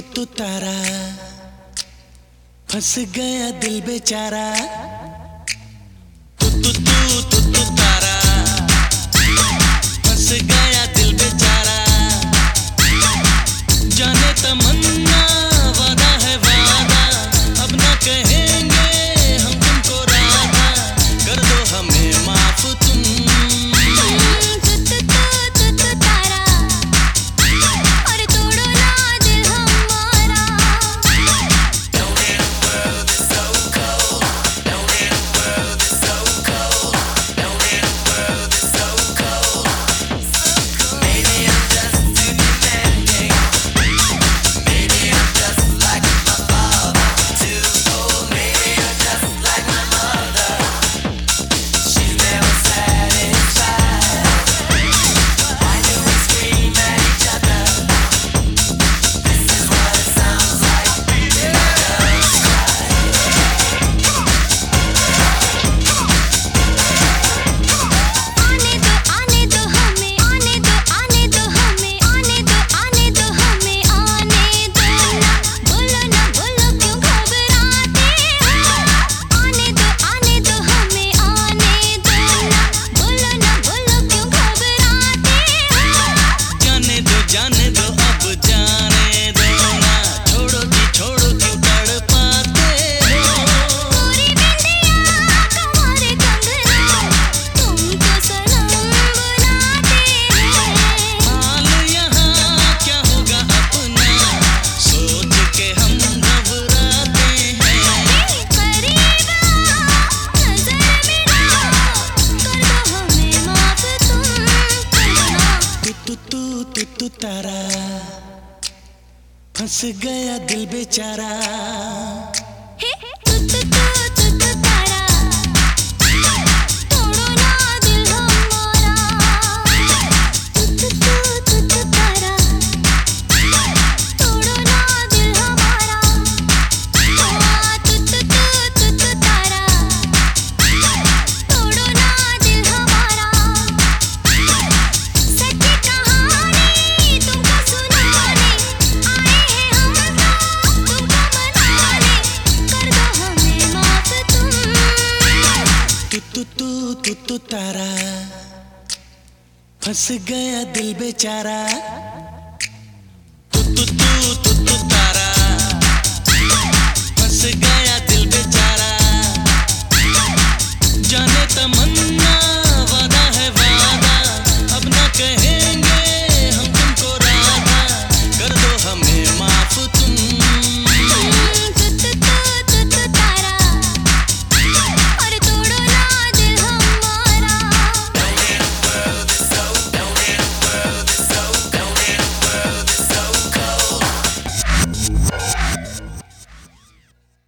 तू तारा फंस गया दिल बेचारा। तारा फंस गया दिल बेचारा। तू तू तारा फंस गया दिल बेचारा।